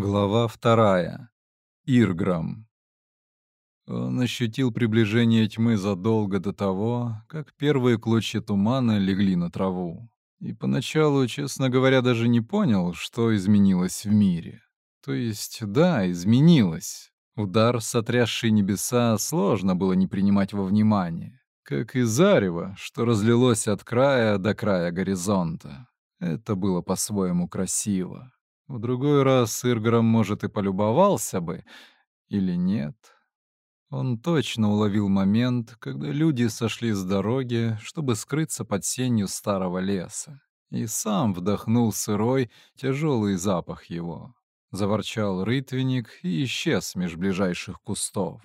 Глава вторая. Ирграм. Он ощутил приближение тьмы задолго до того, как первые клочья тумана легли на траву. И поначалу, честно говоря, даже не понял, что изменилось в мире. То есть, да, изменилось. Удар, сотрясший небеса, сложно было не принимать во внимание. Как и зарево, что разлилось от края до края горизонта. Это было по-своему красиво. В другой раз Ирграм, может, и полюбовался бы, или нет. Он точно уловил момент, когда люди сошли с дороги, чтобы скрыться под сенью старого леса, и сам вдохнул сырой, тяжелый запах его. Заворчал рытвенник и исчез меж ближайших кустов.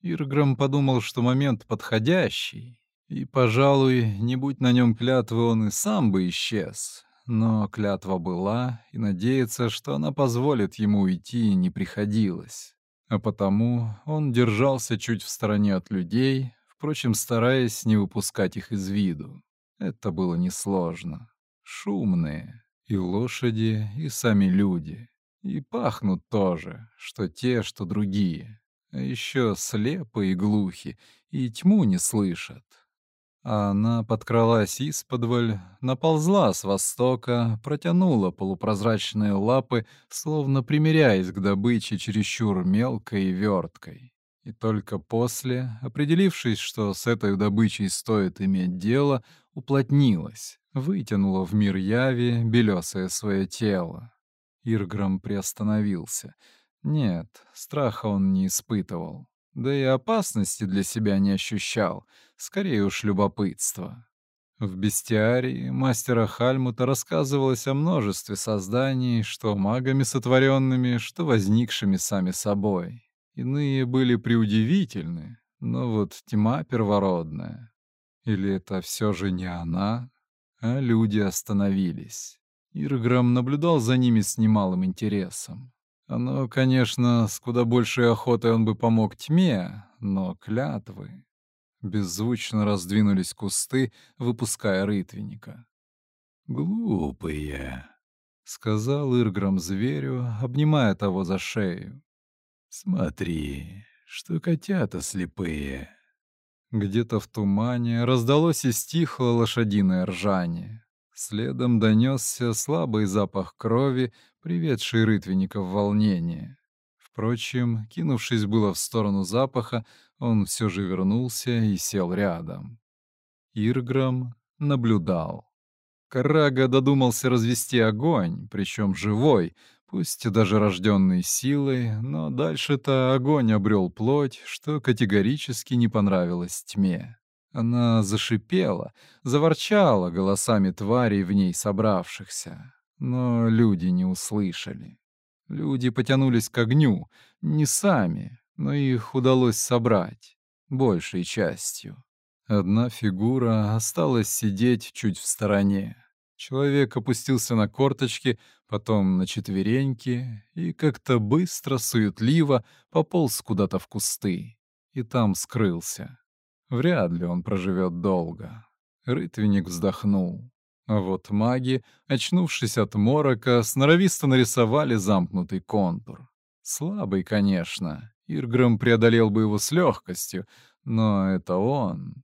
Ирграм подумал, что момент подходящий, и, пожалуй, не будь на нем клятвы, он и сам бы исчез, но клятва была, и надеяться, что она позволит ему уйти, не приходилось. А потому он держался чуть в стороне от людей, впрочем, стараясь не выпускать их из виду. Это было несложно. Шумные. И лошади, и сами люди. И пахнут тоже, что те, что другие. А еще слепы и глухи, и тьму не слышат. Она подкралась исподволь, наползла с востока, протянула полупрозрачные лапы, словно примиряясь к добыче чересчур мелкой и верткой. И только после, определившись, что с этой добычей стоит иметь дело, уплотнилась, вытянула в мир яви белесое свое тело. Ирграм приостановился. Нет, страха он не испытывал. Да и опасности для себя не ощущал, скорее уж любопытство. В бестиарии мастера Хальмута рассказывалось о множестве созданий, что магами сотворенными, что возникшими сами собой. Иные были преудивительны, но вот тьма первородная. Или это все же не она? А люди остановились. Ирграм наблюдал за ними с немалым интересом. Оно, конечно, с куда большей охотой он бы помог тьме, но клятвы... Беззвучно раздвинулись кусты, выпуская рытвенника. «Глупые», — сказал Ирграм зверю, обнимая того за шею. «Смотри, что котята слепые». Где-то в тумане раздалось и стихло лошадиное ржание. Следом донесся слабый запах крови, приведший рытвенника в волнение. Впрочем, кинувшись было в сторону запаха, он все же вернулся и сел рядом. Ирграм наблюдал. Карага додумался развести огонь, причем живой, пусть даже рожденный силой, но дальше-то огонь обрел плоть, что категорически не понравилось тьме. Она зашипела, заворчала голосами тварей в ней собравшихся, но люди не услышали. Люди потянулись к огню, не сами, но их удалось собрать, большей частью. Одна фигура осталась сидеть чуть в стороне. Человек опустился на корточки, потом на четвереньки и как-то быстро, суетливо пополз куда-то в кусты. И там скрылся. Вряд ли он проживет долго. Рытвенник вздохнул. А вот маги, очнувшись от морока, сноровисто нарисовали замкнутый контур. Слабый, конечно. Ирграм преодолел бы его с легкостью, но это он.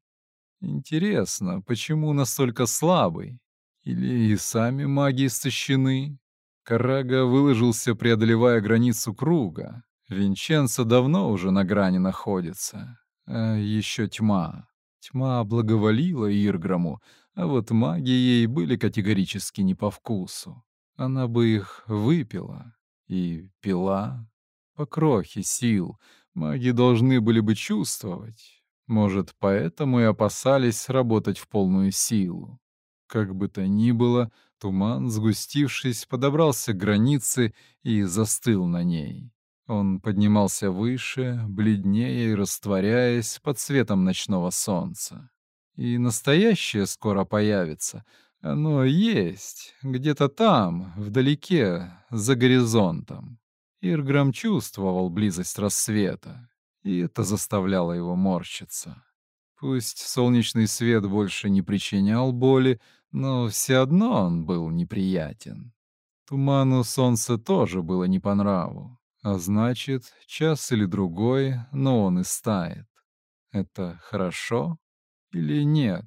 Интересно, почему настолько слабый? Или и сами маги истощены? Карага выложился, преодолевая границу круга. Винченцо давно уже на грани находится. А еще тьма. Тьма благоволила Ирграму, а вот маги ей были категорически не по вкусу. Она бы их выпила и пила. По крохе сил маги должны были бы чувствовать. Может, поэтому и опасались работать в полную силу. Как бы то ни было, туман, сгустившись, подобрался к границе и застыл на ней. Он поднимался выше, бледнее и растворяясь под светом ночного солнца. И настоящее скоро появится. Оно есть, где-то там, вдалеке, за горизонтом. Ирграм чувствовал близость рассвета, и это заставляло его морщиться. Пусть солнечный свет больше не причинял боли, но все одно он был неприятен. Туману солнце тоже было не по нраву. А значит, час или другой, но он и стает. Это хорошо или нет?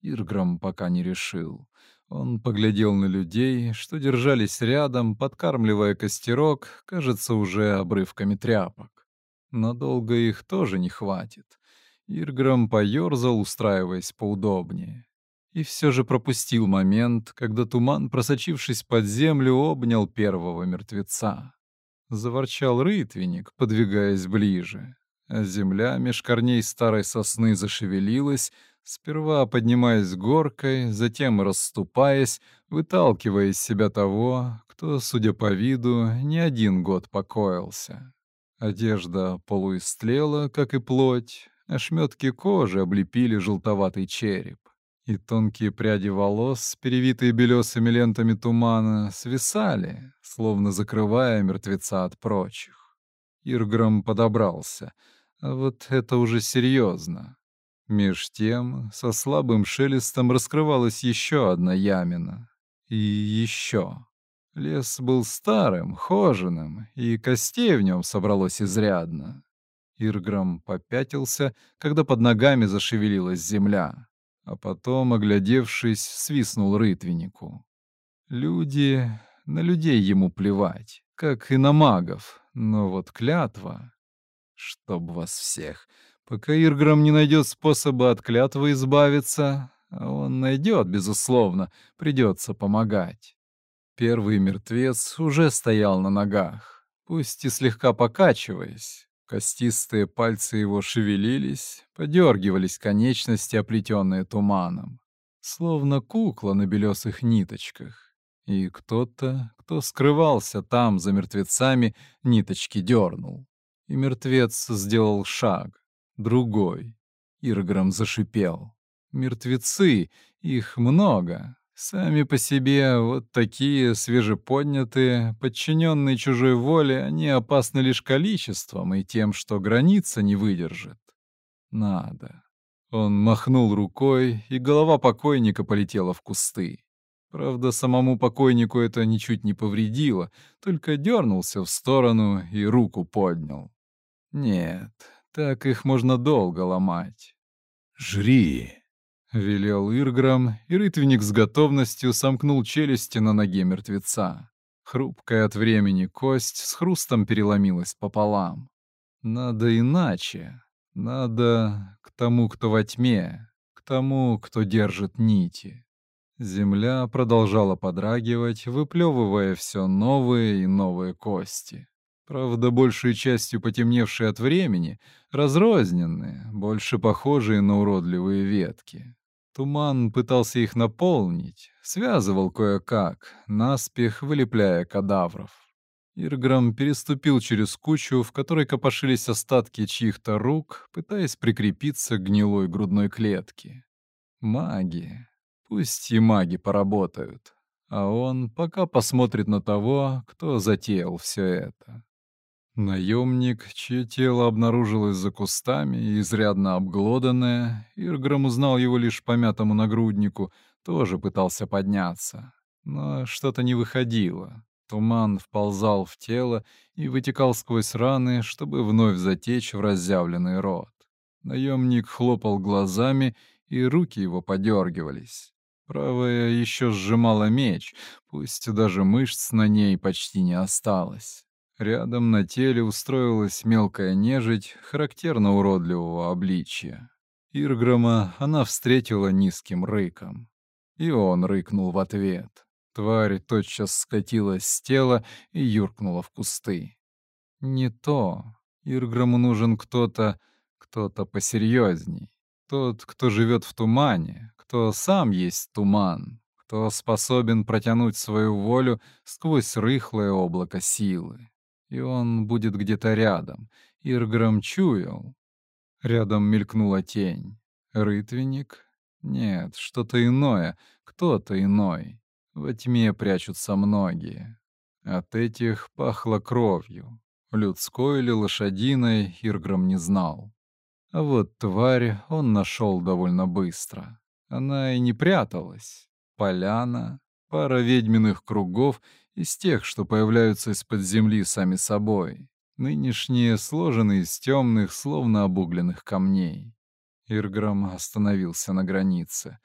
Ирграм пока не решил. Он поглядел на людей, что держались рядом, подкармливая костерок, кажется, уже обрывками тряпок. Надолго их тоже не хватит. Ирграм поёрзал, устраиваясь поудобнее. И все же пропустил момент, когда туман, просочившись под землю, обнял первого мертвеца. Заворчал рытвенник, подвигаясь ближе, а земля меж корней старой сосны зашевелилась, сперва поднимаясь горкой, затем расступаясь, выталкивая из себя того, кто, судя по виду, не один год покоился. Одежда полуистлела, как и плоть, ошметки кожи облепили желтоватый череп и тонкие пряди волос, перевитые белесыми лентами тумана, свисали, словно закрывая мертвеца от прочих. Ирграм подобрался. А вот это уже серьезно. Меж тем, со слабым шелестом раскрывалась еще одна ямина. И еще. Лес был старым, хоженым, и костей в нем собралось изрядно. Ирграм попятился, когда под ногами зашевелилась земля а потом, оглядевшись, свистнул рытвеннику. Люди... На людей ему плевать, как и на магов, но вот клятва... Чтоб вас всех. Пока Ирграм не найдет способа от клятвы избавиться, а он найдет, безусловно, придется помогать. Первый мертвец уже стоял на ногах, пусть и слегка покачиваясь, Костистые пальцы его шевелились, подергивались конечности, оплетенные туманом, словно кукла на белесых ниточках. И кто-то, кто скрывался там за мертвецами, ниточки дернул. И мертвец сделал шаг, другой. Ирграм зашипел. Мертвецы, их много, Сами по себе вот такие свежеподнятые, подчиненные чужой воле, они опасны лишь количеством и тем, что граница не выдержит. Надо. Он махнул рукой, и голова покойника полетела в кусты. Правда, самому покойнику это ничуть не повредило, только дернулся в сторону и руку поднял. Нет, так их можно долго ломать. «Жри!» — велел Ирграм, и рытвенник с готовностью сомкнул челюсти на ноге мертвеца. Хрупкая от времени кость с хрустом переломилась пополам. Надо иначе. Надо к тому, кто во тьме, к тому, кто держит нити. Земля продолжала подрагивать, выплевывая все новые и новые кости. Правда, большей частью потемневшие от времени, разрозненные, больше похожие на уродливые ветки. Туман пытался их наполнить, связывал кое-как, наспех вылепляя кадавров. Ирграм переступил через кучу, в которой копошились остатки чьих-то рук, пытаясь прикрепиться к гнилой грудной клетке. Маги. Пусть и маги поработают. А он пока посмотрит на того, кто затеял все это. Наемник, чье тело обнаружилось за кустами, изрядно обглоданное, Ирграм узнал его лишь по мятому нагруднику, тоже пытался подняться. Но что-то не выходило. Туман вползал в тело и вытекал сквозь раны, чтобы вновь затечь в разъявленный рот. Наемник хлопал глазами, и руки его подергивались. Правая еще сжимала меч, пусть даже мышц на ней почти не осталось. Рядом на теле устроилась мелкая нежить, характерно уродливого обличия. Ирграма она встретила низким рыком. И он рыкнул в ответ. Тварь тотчас скатилась с тела и юркнула в кусты. Не то. Ирграму нужен кто-то, кто-то посерьезней. Тот, кто живет в тумане, кто сам есть туман, кто способен протянуть свою волю сквозь рыхлое облако силы и он будет где-то рядом. Ирграм чуял. Рядом мелькнула тень. Рытвенник? Нет, что-то иное, кто-то иной. Во тьме прячутся многие. От этих пахло кровью. Людской или лошадиной Ирграм не знал. А вот тварь он нашел довольно быстро. Она и не пряталась. Поляна, пара ведьминых кругов из тех, что появляются из-под земли сами собой. Нынешние сложены из темных, словно обугленных камней. Ирграм остановился на границе.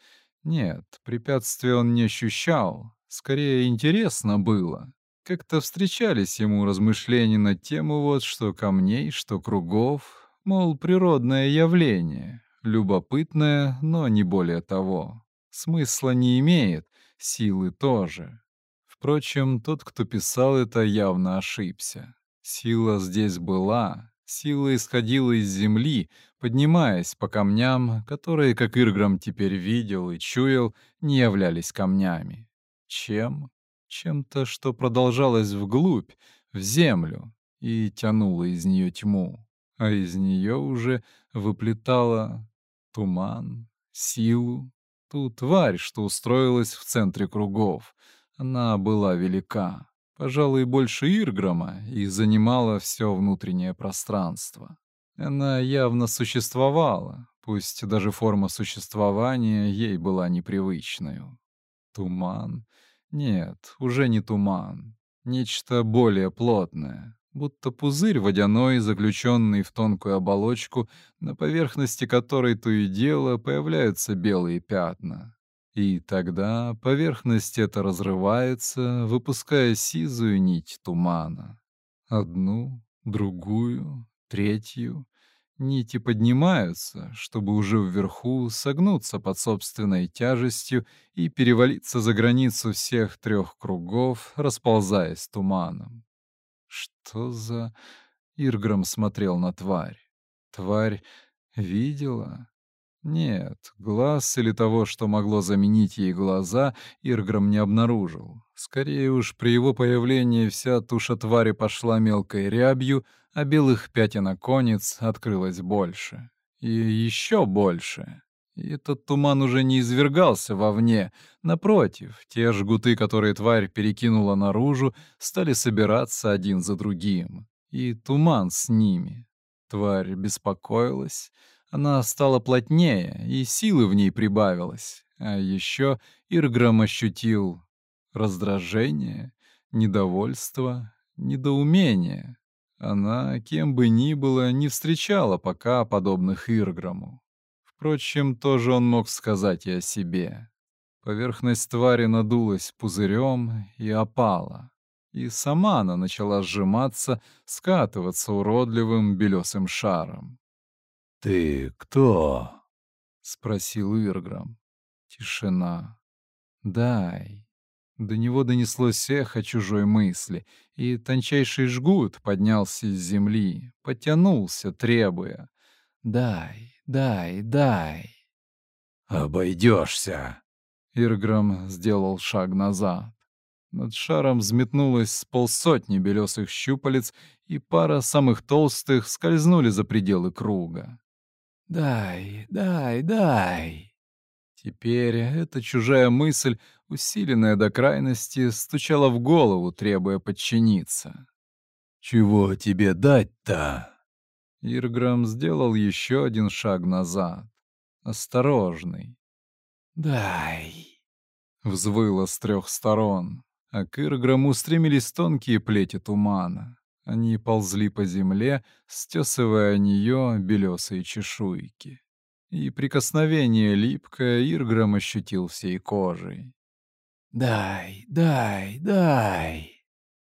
Нет, препятствия он не ощущал. Скорее, интересно было. Как-то встречались ему размышления на тему вот что камней, что кругов, мол, природное явление, любопытное, но не более того. Смысла не имеет, силы тоже. Впрочем, тот, кто писал это, явно ошибся. Сила здесь была, сила исходила из земли, поднимаясь по камням, которые, как Ирграм теперь видел и чуял, не являлись камнями. Чем? Чем-то, что продолжалось вглубь, в землю, и тянуло из нее тьму, а из нее уже выплетало туман, силу, ту тварь, что устроилась в центре кругов, она была велика, пожалуй, больше Ирграма, и занимала все внутреннее пространство. Она явно существовала, пусть даже форма существования ей была непривычной. Туман? Нет, уже не туман. Нечто более плотное, будто пузырь водяной, заключенный в тонкую оболочку, на поверхности которой то и дело появляются белые пятна. И тогда поверхность эта разрывается, выпуская сизую нить тумана. Одну, другую, третью. Нити поднимаются, чтобы уже вверху согнуться под собственной тяжестью и перевалиться за границу всех трех кругов, расползаясь туманом. Что за... Ирграм смотрел на тварь. Тварь видела? Нет, глаз или того, что могло заменить ей глаза, Ирграм не обнаружил. Скорее уж, при его появлении вся туша твари пошла мелкой рябью, а белых пятен оконец открылось больше. И еще больше. И этот туман уже не извергался вовне. Напротив, те жгуты, которые тварь перекинула наружу, стали собираться один за другим. И туман с ними. Тварь беспокоилась, она стала плотнее, и силы в ней прибавилось. А еще Ирграм ощутил раздражение, недовольство, недоумение. Она, кем бы ни было, не встречала пока подобных Ирграму. Впрочем, тоже он мог сказать и о себе. Поверхность твари надулась пузырем и опала. И сама она начала сжиматься, скатываться уродливым белесым шаром. «Ты кто?» — спросил Ирграм. Тишина. «Дай». До него донеслось эхо чужой мысли, и тончайший жгут поднялся из земли, потянулся, требуя. «Дай, дай, дай». «Обойдешься!» Ирграм сделал шаг назад. Над шаром взметнулось с полсотни белесых щупалец, и пара самых толстых скользнули за пределы круга. «Дай, дай, дай!» Теперь эта чужая мысль, усиленная до крайности, стучала в голову, требуя подчиниться. «Чего тебе дать-то?» Ирграм сделал еще один шаг назад. Осторожный. «Дай!» Взвыло с трех сторон, а к Ирграму стремились тонкие плети тумана. Они ползли по земле, стесывая нее белесые чешуйки. И прикосновение липкое Ирграм ощутил всей кожей. «Дай, дай, дай!»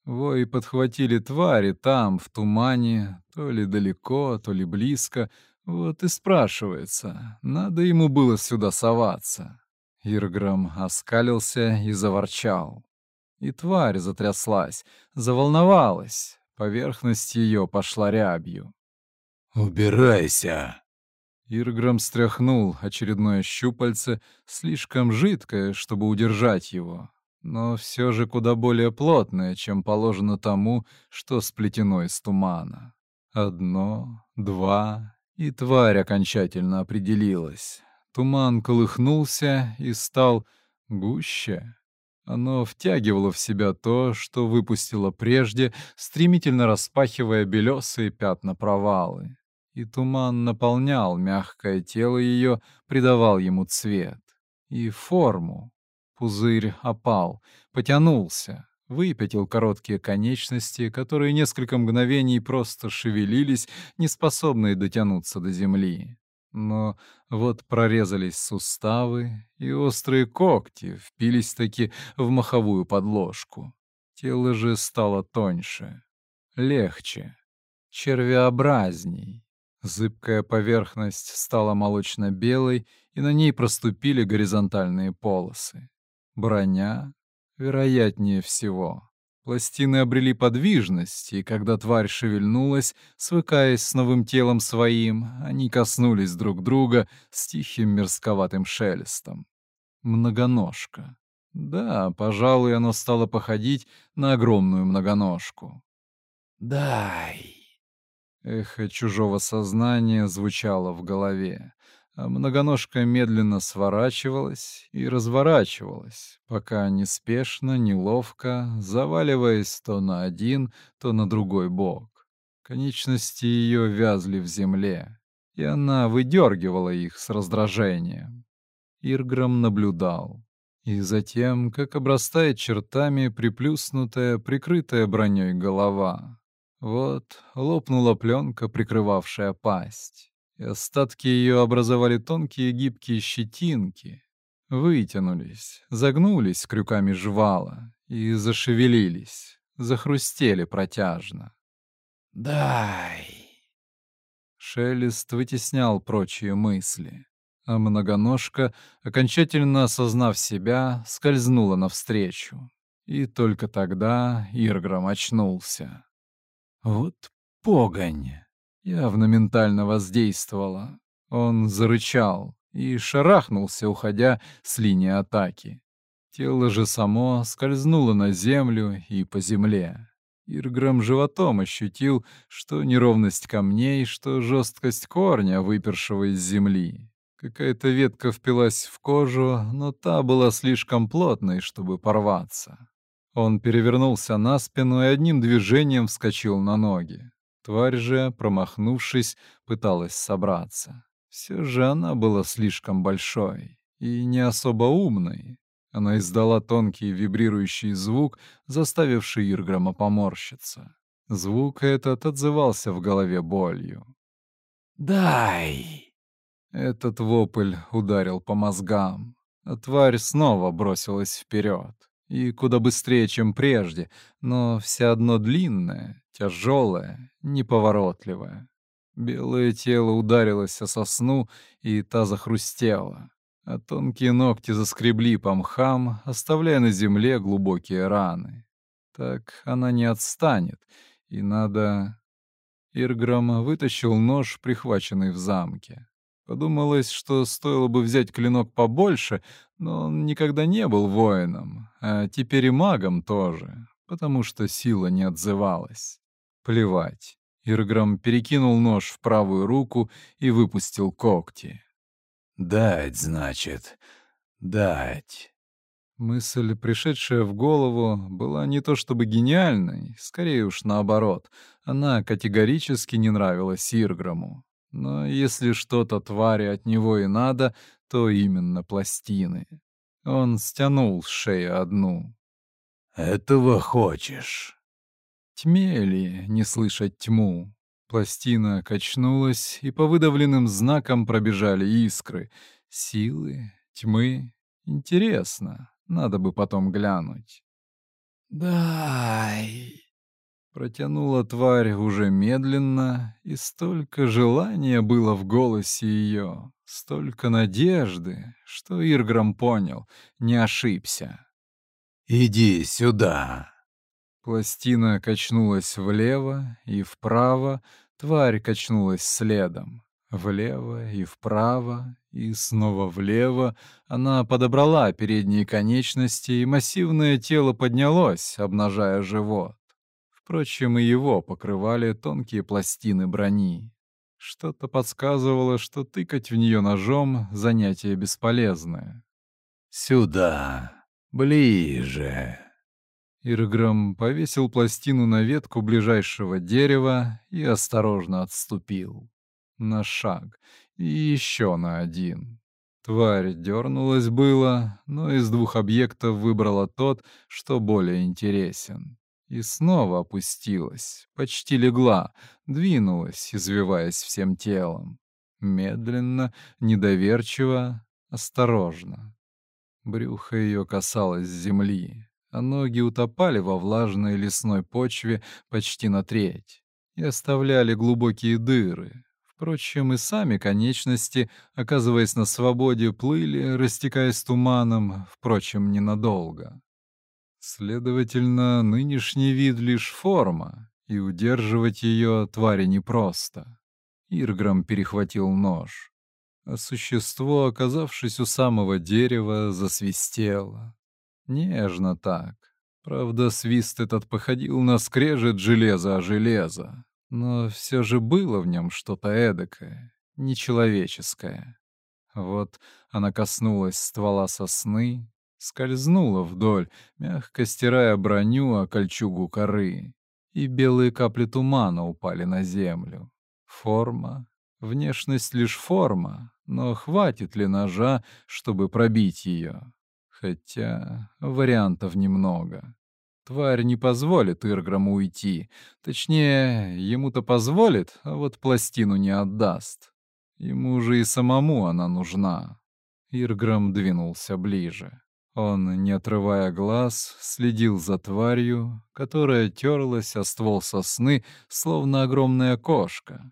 Вой подхватили твари там, в тумане, то ли далеко, то ли близко. Вот и спрашивается, надо ему было сюда соваться. Ирграм оскалился и заворчал. И тварь затряслась, заволновалась, Поверхность ее пошла рябью. «Убирайся!» Ирграм стряхнул очередное щупальце, слишком жидкое, чтобы удержать его, но все же куда более плотное, чем положено тому, что сплетено из тумана. Одно, два, и тварь окончательно определилась. Туман колыхнулся и стал гуще, оно втягивало в себя то, что выпустило прежде, стремительно распахивая белесые пятна провалы. И туман наполнял мягкое тело ее, придавал ему цвет и форму. Пузырь опал, потянулся, выпятил короткие конечности, которые несколько мгновений просто шевелились, неспособные дотянуться до земли. Но вот прорезались суставы, и острые когти впились таки в маховую подложку. Тело же стало тоньше, легче, червеобразней. Зыбкая поверхность стала молочно-белой, и на ней проступили горизонтальные полосы. Броня, вероятнее всего. Пластины обрели подвижность, и когда тварь шевельнулась, свыкаясь с новым телом своим, они коснулись друг друга с тихим мерзковатым шелестом. Многоножка. Да, пожалуй, оно стало походить на огромную многоножку. «Дай!» Эхо чужого сознания звучало в голове, многоножка медленно сворачивалась и разворачивалась, пока неспешно, неловко, заваливаясь то на один, то на другой бок. Конечности ее вязли в земле, и она выдергивала их с раздражением. Ирграм наблюдал. И затем, как обрастает чертами приплюснутая, прикрытая броней голова, вот лопнула пленка, прикрывавшая пасть, и остатки ее образовали тонкие гибкие щетинки, вытянулись, загнулись крюками жвала и зашевелились, захрустели протяжно. «Дай!» Шелест вытеснял прочие мысли, а многоножка, окончательно осознав себя, скользнула навстречу. И только тогда Ирграм очнулся. Вот погонь! Явно ментально воздействовала. Он зарычал и шарахнулся, уходя с линии атаки. Тело же само скользнуло на землю и по земле. Ирграм животом ощутил, что неровность камней, что жесткость корня, выпершего из земли. Какая-то ветка впилась в кожу, но та была слишком плотной, чтобы порваться. Он перевернулся на спину и одним движением вскочил на ноги. Тварь же, промахнувшись, пыталась собраться. Все же она была слишком большой и не особо умной. Она издала тонкий вибрирующий звук, заставивший Ирграма поморщиться. Звук этот отзывался в голове болью. «Дай!» Этот вопль ударил по мозгам, а тварь снова бросилась вперед и куда быстрее, чем прежде, но все одно длинное, тяжелое, неповоротливое. Белое тело ударилось о сосну, и та захрустела, а тонкие ногти заскребли по мхам, оставляя на земле глубокие раны. Так она не отстанет, и надо... Ирграм вытащил нож, прихваченный в замке. Подумалось, что стоило бы взять клинок побольше, но он никогда не был воином, а теперь и магом тоже, потому что сила не отзывалась. Плевать. Ирграм перекинул нож в правую руку и выпустил когти. «Дать, значит, дать». Мысль, пришедшая в голову, была не то чтобы гениальной, скорее уж наоборот. Она категорически не нравилась Ирграму. Но если что-то твари от него и надо, то именно пластины. Он стянул с шеи одну. «Этого хочешь?» Тьме ли не слышать тьму? Пластина качнулась, и по выдавленным знакам пробежали искры. Силы, тьмы. Интересно, надо бы потом глянуть. «Дай!» Протянула тварь уже медленно, и столько желания было в голосе ее, столько надежды, что Ирграм понял, не ошибся. «Иди сюда!» Пластина качнулась влево и вправо, тварь качнулась следом. Влево и вправо, и снова влево она подобрала передние конечности, и массивное тело поднялось, обнажая живот. Впрочем, и его покрывали тонкие пластины брони. Что-то подсказывало, что тыкать в нее ножом — занятие бесполезное. «Сюда! Ближе!» Ирграм повесил пластину на ветку ближайшего дерева и осторожно отступил. На шаг и еще на один. Тварь дернулась было, но из двух объектов выбрала тот, что более интересен. И снова опустилась, почти легла, двинулась, извиваясь всем телом. Медленно, недоверчиво, осторожно. Брюхо ее касалось земли, а ноги утопали во влажной лесной почве почти на треть и оставляли глубокие дыры, Впрочем, и сами конечности, оказываясь на свободе, плыли, растекаясь туманом, впрочем, ненадолго. Следовательно, нынешний вид — лишь форма, и удерживать ее твари непросто. Ирграм перехватил нож, а существо, оказавшись у самого дерева, засвистело. Нежно так. Правда, свист этот походил на скрежет железа о железо, но все же было в нем что-то эдакое, нечеловеческое. Вот она коснулась ствола сосны, скользнула вдоль, мягко стирая броню о кольчугу коры, и белые капли тумана упали на землю. Форма, внешность лишь форма, но хватит ли ножа, чтобы пробить ее? Хотя вариантов немного. Тварь не позволит Ирграму уйти. Точнее, ему-то позволит, а вот пластину не отдаст. Ему же и самому она нужна. Ирграм двинулся ближе. Он, не отрывая глаз, следил за тварью, которая терлась о ствол сосны, словно огромная кошка.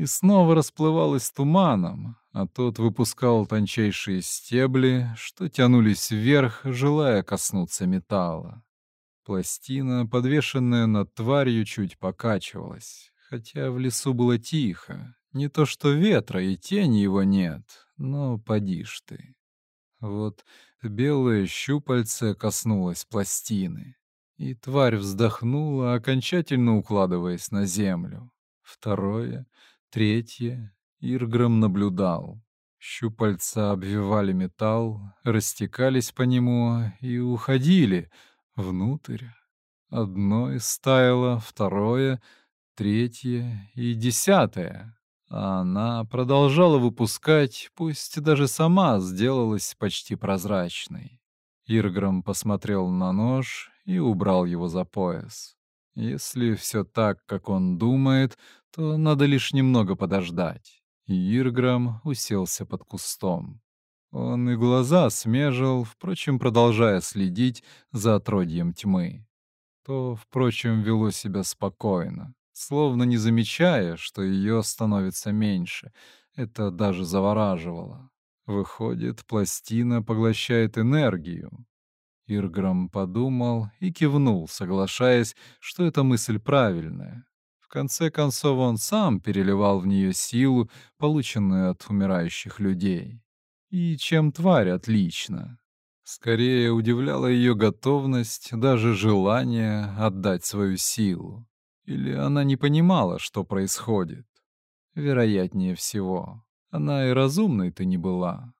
И снова расплывалась туманом, а тот выпускал тончайшие стебли, что тянулись вверх, желая коснуться металла. Пластина, подвешенная над тварью, чуть покачивалась, хотя в лесу было тихо. Не то что ветра и тени его нет, но поди ж ты. Вот белое щупальце коснулось пластины, и тварь вздохнула, окончательно укладываясь на землю. Второе, третье, Ирграм наблюдал. Щупальца обвивали металл, растекались по нему и уходили — внутрь. Одно истаяло, второе, третье и десятое. А она продолжала выпускать, пусть даже сама сделалась почти прозрачной. Ирграм посмотрел на нож и убрал его за пояс. Если все так, как он думает, то надо лишь немного подождать. И Ирграм уселся под кустом. Он и глаза смежил, впрочем, продолжая следить за отродьем тьмы. То, впрочем, вело себя спокойно, словно не замечая, что ее становится меньше. Это даже завораживало. Выходит, пластина поглощает энергию. Ирграм подумал и кивнул, соглашаясь, что эта мысль правильная. Конце концов, он сам переливал в нее силу, полученную от умирающих людей. И чем тварь отлично. Скорее удивляла ее готовность, даже желание отдать свою силу. Или она не понимала, что происходит. Вероятнее всего, она и разумной-то не была.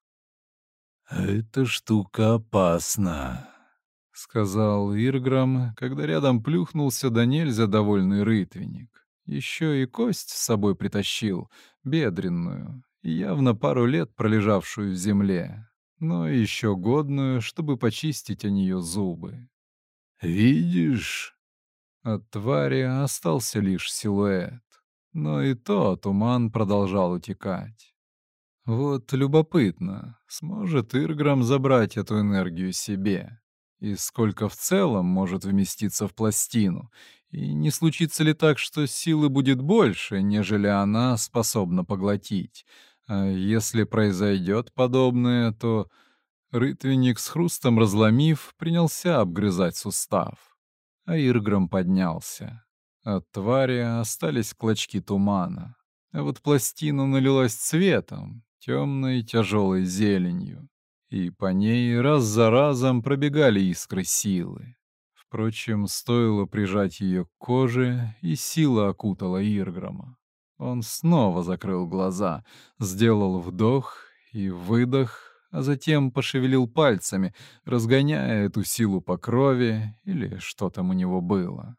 «Эта штука опасна», — сказал Ирграм, когда рядом плюхнулся да нельзя довольный рытвенник. Еще и кость с собой притащил, бедренную, явно пару лет пролежавшую в земле, но еще годную, чтобы почистить о нее зубы. «Видишь?» От твари остался лишь силуэт, но и то туман продолжал утекать. Вот любопытно, сможет Ирграм забрать эту энергию себе? И сколько в целом может вместиться в пластину? И не случится ли так, что силы будет больше, нежели она способна поглотить? А если произойдет подобное, то рытвенник с хрустом разломив, принялся обгрызать сустав. А Ирграм поднялся. От твари остались клочки тумана. А вот пластина налилась цветом, темной тяжелой зеленью. И по ней раз за разом пробегали искры силы. Впрочем, стоило прижать ее к коже, и сила окутала Ирграма. Он снова закрыл глаза, сделал вдох и выдох, а затем пошевелил пальцами, разгоняя эту силу по крови или что там у него было.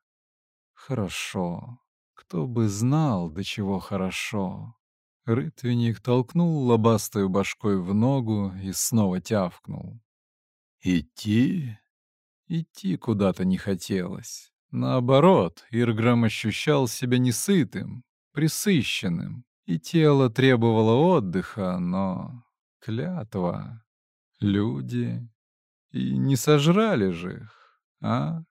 Хорошо. Кто бы знал, до чего хорошо. Рытвенник толкнул лобастую башкой в ногу и снова тявкнул. «Идти?» Идти куда-то не хотелось. Наоборот, Ирграм ощущал себя несытым, присыщенным, и тело требовало отдыха, но... Клятва. Люди. И не сожрали же их, а?